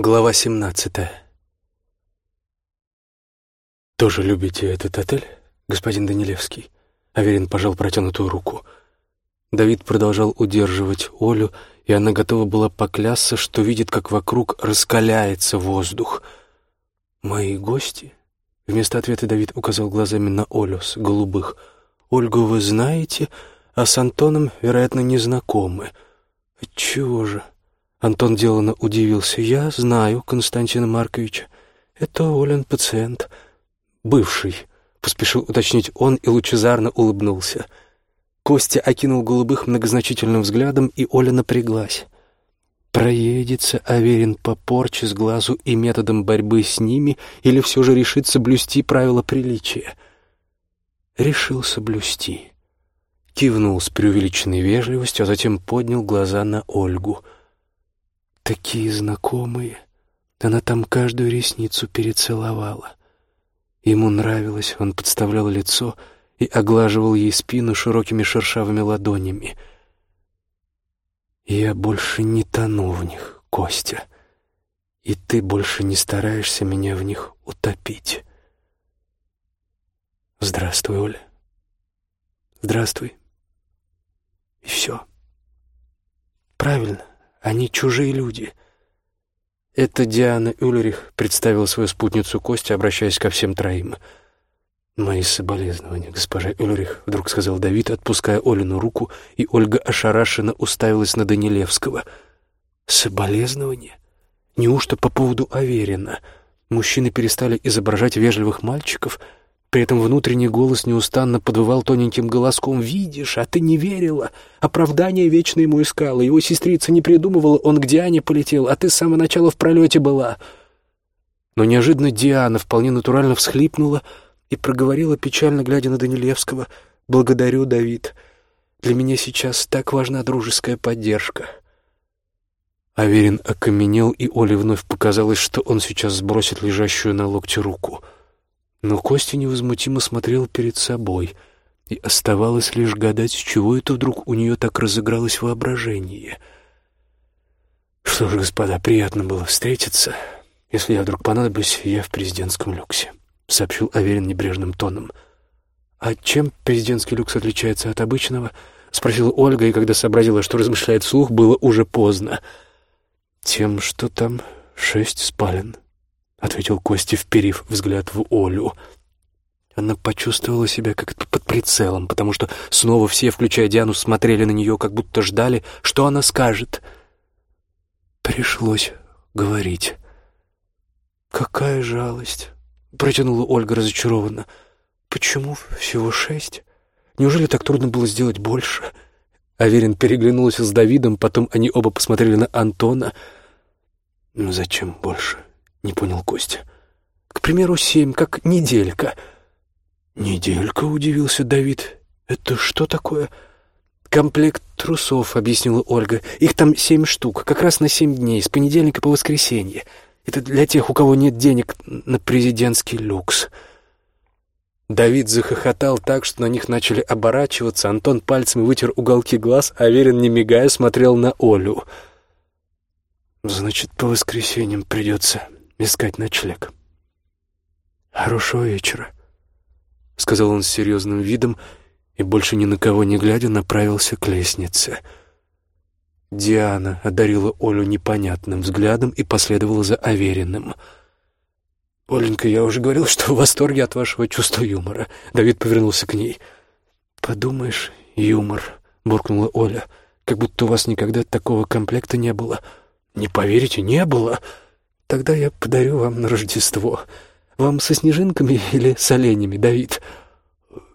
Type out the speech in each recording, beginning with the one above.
Глава 17 «Тоже любите этот отель, господин Данилевский?» Аверин пожал протянутую руку. Давид продолжал удерживать Олю, и она готова была поклясться, что видит, как вокруг раскаляется воздух. «Мои гости?» Вместо ответа Давид указал глазами на Олю с голубых. «Ольгу вы знаете, а с Антоном, вероятно, не знакомы. Отчего же?» Антон деланно удивился. «Я знаю Константина Марковича. Это Олен пациент. Бывший», — поспешил уточнить он и лучезарно улыбнулся. Костя окинул голубых многозначительным взглядом, и Оля напряглась. Проедется Аверин по порче с глазу и методом борьбы с ними или все же решится блюсти правила приличия? Решился блюсти. Кивнул с преувеличенной вежливостью, а затем поднял глаза на Ольгу — такие знакомые. Она там каждую ресницу перецеловала. Ему нравилось, он подставлял лицо и оглаживал ей спину широкими шершавыми ладонями. «Я больше не тону в них, Костя, и ты больше не стараешься меня в них утопить». «Здравствуй, Оля. Здравствуй. И все. Правильно. Они чужие люди. Это Диана Ульрих представила свою спутницу Костя, обращаясь ко всем троим. «Мои соболезнования, госпожа Ульрих», — вдруг сказал Давид, отпуская Олину руку, и Ольга ошарашенно уставилась на Данилевского. «Соболезнования? Неужто по поводу Аверина? Мужчины перестали изображать вежливых мальчиков?» При этом внутренний голос неустанно подвывал тоненьким голоском. «Видишь, а ты не верила. Оправдание вечно ему искала. Его сестрица не придумывала, он к Диане полетел, а ты с самого начала в пролете была». Но неожиданно Диана вполне натурально всхлипнула и проговорила, печально глядя на Данилевского. «Благодарю, Давид. Для меня сейчас так важна дружеская поддержка». Аверин окаменел, и Оле вновь показалось, что он сейчас сбросит лежащую на локте руку — но Костя невозмутимо смотрел перед собой, и оставалось лишь гадать, с чего это вдруг у нее так разыгралось воображение. «Что ж, господа, приятно было встретиться. Если я вдруг понадоблюсь, я в президентском люксе», — сообщил Аверин небрежным тоном. «А чем президентский люкс отличается от обычного?» — спросила Ольга, и когда сообразила, что размышляет вслух, было уже поздно. «Тем, что там шесть спален», — ответил Костя, вперив взгляд в Олю. Она почувствовала себя как под прицелом, потому что снова все, включая Диану, смотрели на нее, как будто ждали, что она скажет. Пришлось говорить. «Какая жалость!» — протянула Ольга разочарованно. «Почему всего шесть? Неужели так трудно было сделать больше?» Аверин переглянулся с Давидом, потом они оба посмотрели на Антона. «Ну зачем больше?» — не понял Костя. «К примеру, семь, как неделька». «Неделька?» — удивился Давид. «Это что такое?» «Комплект трусов», — объяснила Ольга. «Их там семь штук, как раз на семь дней, с понедельника по воскресенье. Это для тех, у кого нет денег на президентский люкс». Давид захохотал так, что на них начали оборачиваться. Антон пальцем вытер уголки глаз, а Верин, не мигая, смотрел на Олю. «Значит, по воскресеньям придется искать ночлег. «Хорошего вечера», — сказал он с серьезным видом и, больше ни на кого не глядя, направился к лестнице. Диана одарила Олю непонятным взглядом и последовала за Авериным. «Оленька, я уже говорил, что в восторге от вашего чувства юмора». Давид повернулся к ней. «Подумаешь, юмор», — буркнула Оля, — «как будто у вас никогда такого комплекта не было». «Не поверите, не было». Тогда я подарю вам на Рождество. Вам со снежинками или с оленями, Давид?»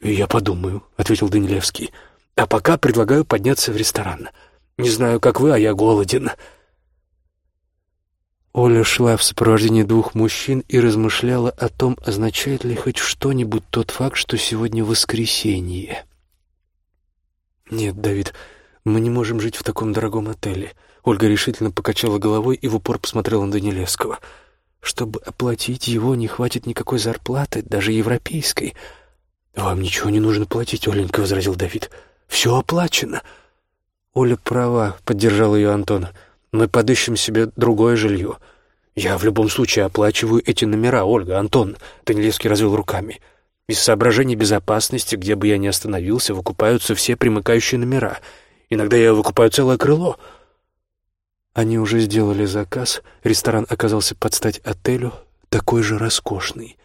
«Я подумаю», — ответил Данилевский. «А пока предлагаю подняться в ресторан. Не знаю, как вы, а я голоден». Оля шла в сопровождении двух мужчин и размышляла о том, означает ли хоть что-нибудь тот факт, что сегодня воскресенье. «Нет, Давид, мы не можем жить в таком дорогом отеле. Ольга решительно покачала головой и в упор посмотрела на Данилевского. «Чтобы оплатить его, не хватит никакой зарплаты, даже европейской». «Вам ничего не нужно платить, Оленька», — возразил Давид. «Все оплачено». «Оля права», — поддержал ее Антон. «Мы подыщем себе другое жилье. «Я в любом случае оплачиваю эти номера, Ольга, Антон», — Данилевский развел руками. «Из соображений безопасности, где бы я ни остановился, выкупаются все примыкающие номера. Иногда я выкупаю целое крыло». Они уже сделали заказ, ресторан оказался под стать отелю, такой же роскошный.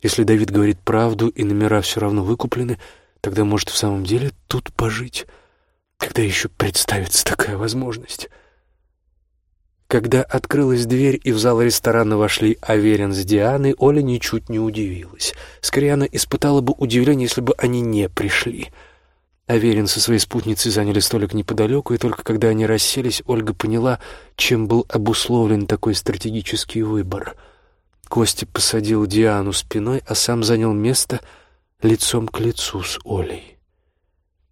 Если Давид говорит правду и номера все равно выкуплены, тогда может в самом деле тут пожить. Когда еще представится такая возможность? Когда открылась дверь и в зал ресторана вошли Аверин с Дианой, Оля ничуть не удивилась. Скорее, она испытала бы удивление, если бы они не пришли. Аверин со своей спутницей заняли столик неподалеку, и только когда они расселись, Ольга поняла, чем был обусловлен такой стратегический выбор — Костя посадил Диану спиной, а сам занял место лицом к лицу с Олей.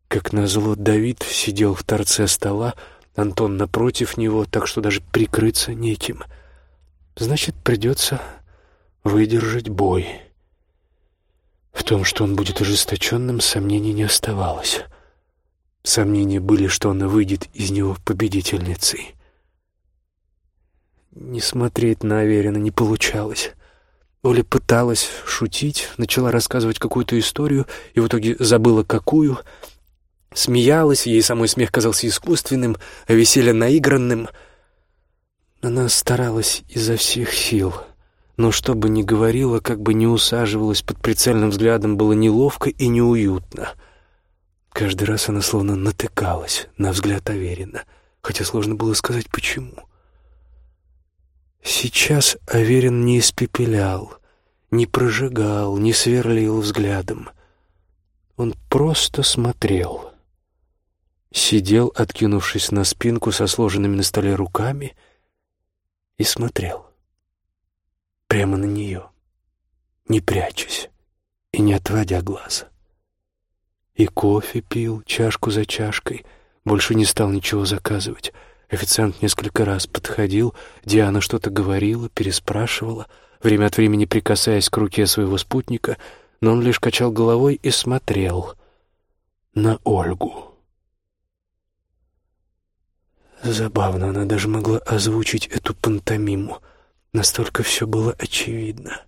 Как назло, Давид сидел в торце стола, Антон напротив него, так что даже прикрыться неким. Значит, придется выдержать бой. В том, что он будет ожесточенным, сомнений не оставалось. Сомнения были, что она выйдет из него победительницей. Не смотреть на Аверина не получалось. Оля пыталась шутить, начала рассказывать какую-то историю и в итоге забыла какую. Смеялась, ей самой смех казался искусственным, а веселье наигранным. Она старалась изо всех сил, но что бы ни говорила, как бы ни усаживалась под прицельным взглядом, было неловко и неуютно. Каждый раз она словно натыкалась на взгляд Аверина, хотя сложно было сказать, почему. — Сейчас Аверин не испепелял, не прожигал, не сверлил взглядом. Он просто смотрел. Сидел, откинувшись на спинку со сложенными на столе руками, и смотрел. Прямо на нее, не прячась и не отводя глаза. И кофе пил, чашку за чашкой, больше не стал ничего заказывать — Официант несколько раз подходил, Диана что-то говорила, переспрашивала, время от времени прикасаясь к руке своего спутника, но он лишь качал головой и смотрел на Ольгу. Забавно, она даже могла озвучить эту пантомиму. Настолько все было очевидно.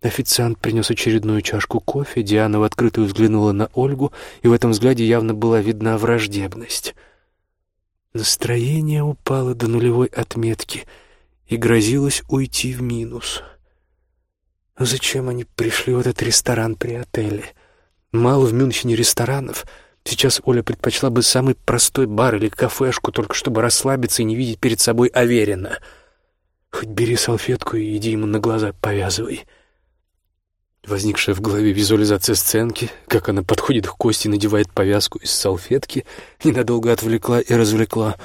Официант принес очередную чашку кофе, Диана в открытую взглянула на Ольгу, и в этом взгляде явно была видна враждебность — Настроение упало до нулевой отметки и грозилось уйти в минус. Но зачем они пришли в этот ресторан при отеле? Мало в Мюнхене ресторанов. Сейчас Оля предпочла бы самый простой бар или кафешку, только чтобы расслабиться и не видеть перед собой Аверина. Хоть бери салфетку и иди ему на глаза повязывай. — Возникшая в голове визуализация сценки, как она подходит к Косте и надевает повязку из салфетки, ненадолго отвлекла и развлекла.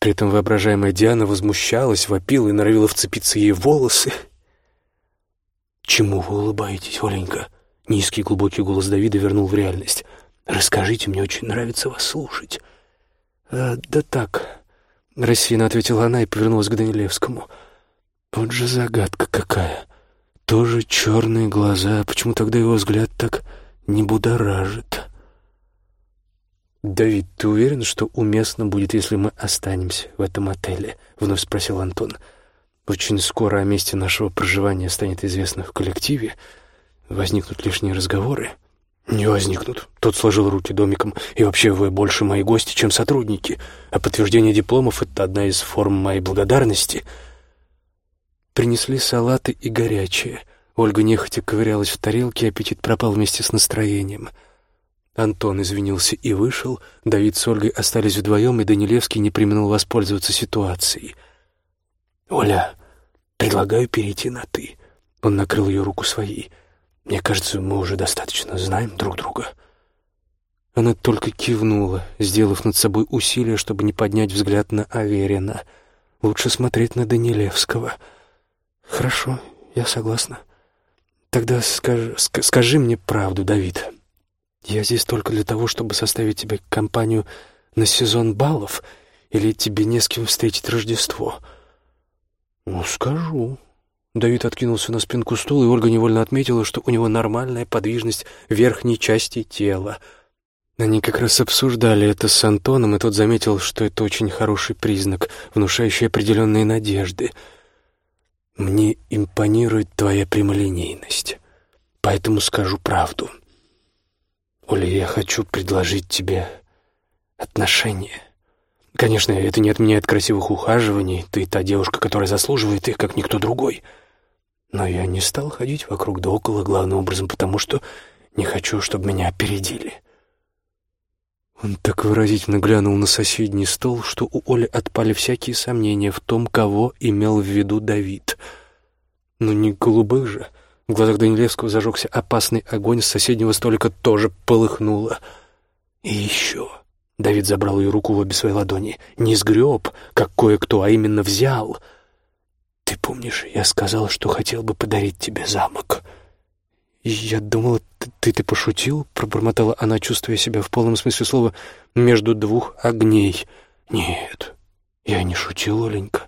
При этом воображаемая Диана возмущалась, вопила и норовила вцепиться ей в волосы. «Чему вы улыбаетесь, Оленька?» Низкий глубокий голос Давида вернул в реальность. «Расскажите, мне очень нравится вас слушать». «А, «Да так», — рассеянно ответила она и повернулась к Данилевскому. «Вот же загадка какая!» тоже черные глаза. Почему тогда его взгляд так не будоражит? «Давид, ты уверен, что уместно будет, если мы останемся в этом отеле?» — вновь спросил Антон. «Очень скоро о месте нашего проживания станет известно в коллективе. Возникнут лишние разговоры?» «Не возникнут». Тот сложил руки домиком. «И вообще вы больше мои гости, чем сотрудники. А подтверждение дипломов — это одна из форм моей благодарности». Принесли салаты и горячее. Ольга нехотя ковырялась в тарелке, аппетит пропал вместе с настроением. Антон извинился и вышел. Давид с Ольгой остались вдвоем, и Данилевский не применил воспользоваться ситуацией. «Оля, предлагаю перейти на «ты». Он накрыл ее руку своей. «Мне кажется, мы уже достаточно знаем друг друга». Она только кивнула, сделав над собой усилие, чтобы не поднять взгляд на Аверина. Лучше смотреть на Данилевского — «Хорошо, я согласна. Тогда скажи, скажи мне правду, Давид. Я здесь только для того, чтобы составить тебе компанию на сезон баллов, или тебе не с кем встретить Рождество?» «Ну, скажу». Давид откинулся на спинку стула, и Ольга невольно отметила, что у него нормальная подвижность верхней части тела. Они как раз обсуждали это с Антоном, и тот заметил, что это очень хороший признак, внушающий определенные надежды — Мне импонирует твоя прямолинейность, поэтому скажу правду. Оля, я хочу предложить тебе отношения. Конечно, это не отменяет красивых ухаживаний, ты та девушка, которая заслуживает их, как никто другой. Но я не стал ходить вокруг да около, главным образом потому, что не хочу, чтобы меня опередили. Он так выразительно глянул на соседний стол, что у Оли отпали всякие сомнения в том, кого имел в виду Давид. Но не голубых же. В глазах Данилевского зажегся опасный огонь, с соседнего столика тоже полыхнуло. И еще... Давид забрал ее руку в обе свои ладони. Не сгреб, как кое-кто, а именно взял. «Ты помнишь, я сказал, что хотел бы подарить тебе замок?» «Я думала, ты, ты пошутил?» — пробормотала она, чувствуя себя в полном смысле слова «между двух огней». «Нет, я не шутил, Оленька.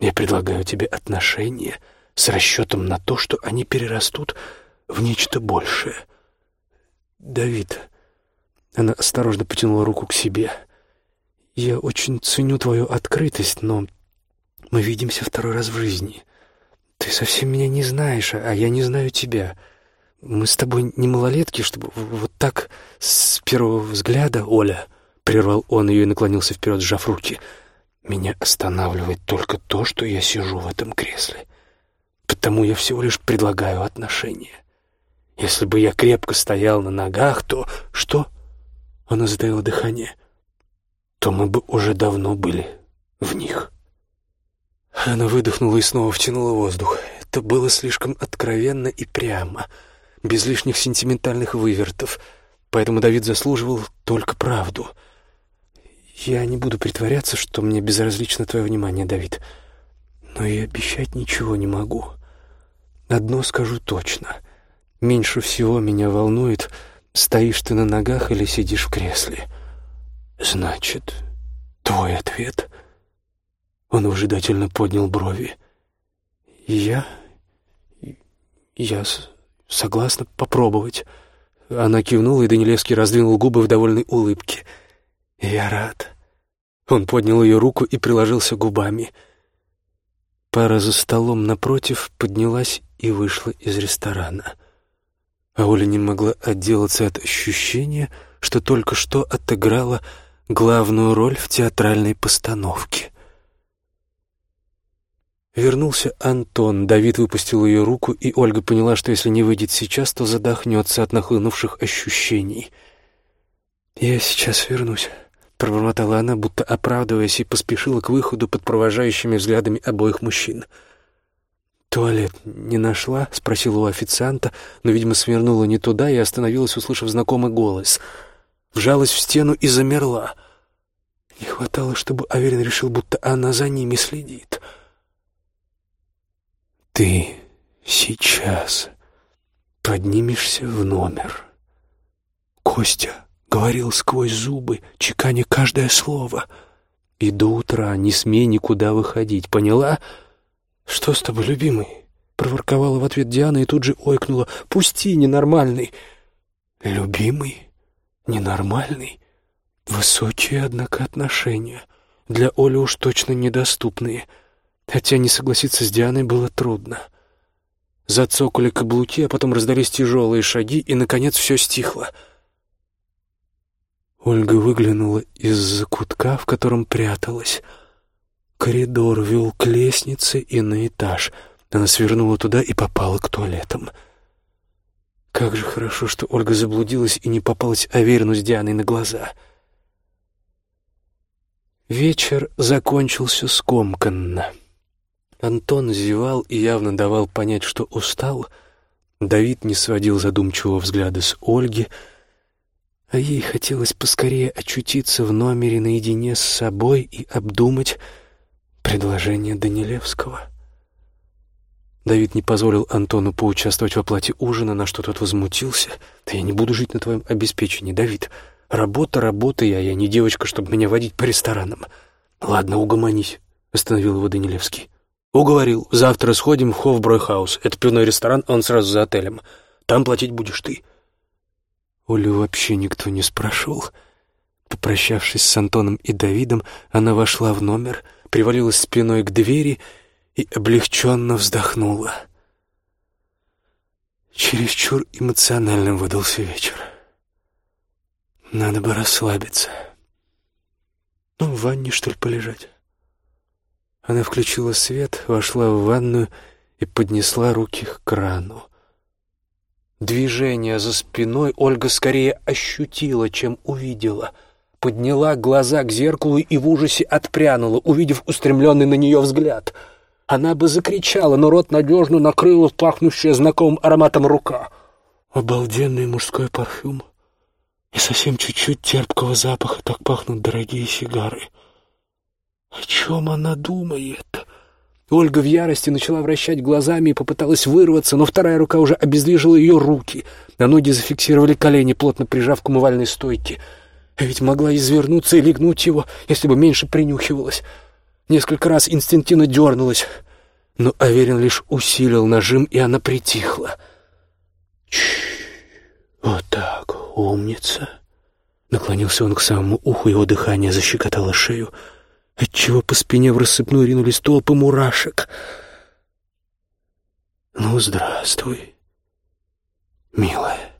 Я предлагаю тебе отношения с расчетом на то, что они перерастут в нечто большее». «Давид...» Она осторожно потянула руку к себе. «Я очень ценю твою открытость, но мы видимся второй раз в жизни. Ты совсем меня не знаешь, а я не знаю тебя». Мы с тобой не малолетки, чтобы вот так с первого взгляда, Оля, прервал он ее и наклонился вперед, сжав руки. Меня останавливает только то, что я сижу в этом кресле. Потому я всего лишь предлагаю отношения. Если бы я крепко стоял на ногах, то что? Она затаила дыхание. То мы бы уже давно были в них. Она выдохнула и снова втянула воздух. Это было слишком откровенно и прямо — без лишних сентиментальных вывертов, поэтому Давид заслуживал только правду. Я не буду притворяться, что мне безразлично твое внимание, Давид, но и обещать ничего не могу. Одно скажу точно. Меньше всего меня волнует, стоишь ты на ногах или сидишь в кресле. Значит, твой ответ... Он выжидательно поднял брови. «Я... я «Согласна попробовать». Она кивнула, и Данилевский раздвинул губы в довольной улыбке. «Я рад». Он поднял ее руку и приложился губами. Пара за столом напротив поднялась и вышла из ресторана. А Оля не могла отделаться от ощущения, что только что отыграла главную роль в театральной постановке. Вернулся Антон. Давид выпустил ее руку, и Ольга поняла, что если не выйдет сейчас, то задохнется от нахлынувших ощущений. «Я сейчас вернусь», — пробормотала она, будто оправдываясь, и поспешила к выходу под провожающими взглядами обоих мужчин. «Туалет не нашла?» — спросила у официанта, но, видимо, свернула не туда и остановилась, услышав знакомый голос. Вжалась в стену и замерла. Не хватало, чтобы Аверин решил, будто она за ними следит. Ты сейчас поднимешься в номер. Костя говорил сквозь зубы, чеканя каждое слово. И до утра не смей никуда выходить, поняла? Что с тобой, любимый? Проворковала в ответ Диана и тут же ойкнула. Пусти, ненормальный. Любимый? Ненормальный? Высокие, однако, отношения. Для Оли уж точно недоступные — Хотя не согласиться с Дианой было трудно. Зацокали каблуки, а потом раздались тяжелые шаги, и, наконец, все стихло. Ольга выглянула из-за кутка, в котором пряталась. Коридор вел к лестнице и на этаж. Она свернула туда и попала к туалетам. Как же хорошо, что Ольга заблудилась и не попалась Аверину с Дианой на глаза. Вечер закончился скомканно. Антон зевал и явно давал понять, что устал. Давид не сводил задумчивого взгляда с Ольги, а ей хотелось поскорее очутиться в номере наедине с собой и обдумать предложение Данилевского. Давид не позволил Антону поучаствовать в оплате ужина, на что тот возмутился. «Да я не буду жить на твоем обеспечении, Давид. Работа, работа я, я не девочка, чтобы меня водить по ресторанам». «Ладно, угомонись», — остановил его Данилевский. «Уговорил. Завтра сходим в Хофбройхаус. Это пивной ресторан, он сразу за отелем. Там платить будешь ты». Олю вообще никто не спрашивал. Попрощавшись с Антоном и Давидом, она вошла в номер, привалилась спиной к двери и облегченно вздохнула. Чересчур эмоциональным выдался вечер. Надо бы расслабиться. Ну, в ванне, что ли, полежать? Она включила свет, вошла в ванную и поднесла руки к крану. Движение за спиной Ольга скорее ощутила, чем увидела. Подняла глаза к зеркалу и в ужасе отпрянула, увидев устремленный на нее взгляд — она бы закричала, но рот надежно накрыла пахнущая знакомым ароматом рука. Обалденный мужской парфюм. И совсем чуть-чуть терпкого запаха так пахнут дорогие сигары. О чем она думает? Ольга в ярости начала вращать глазами и попыталась вырваться, но вторая рука уже обездвижила ее руки, а ноги зафиксировали колени, плотно прижав к умывальной стойке. Ведь могла извернуться и легнуть его, если бы меньше принюхивалась. Несколько раз инстинктивно дернулась, но Аверин лишь усилил нажим, и она притихла. Чш, вот так, умница. Наклонился он к самому уху, его дыхание защекотало шею, отчего по спине в рассыпную ринулись толпы мурашек. «Ну, здравствуй, милая».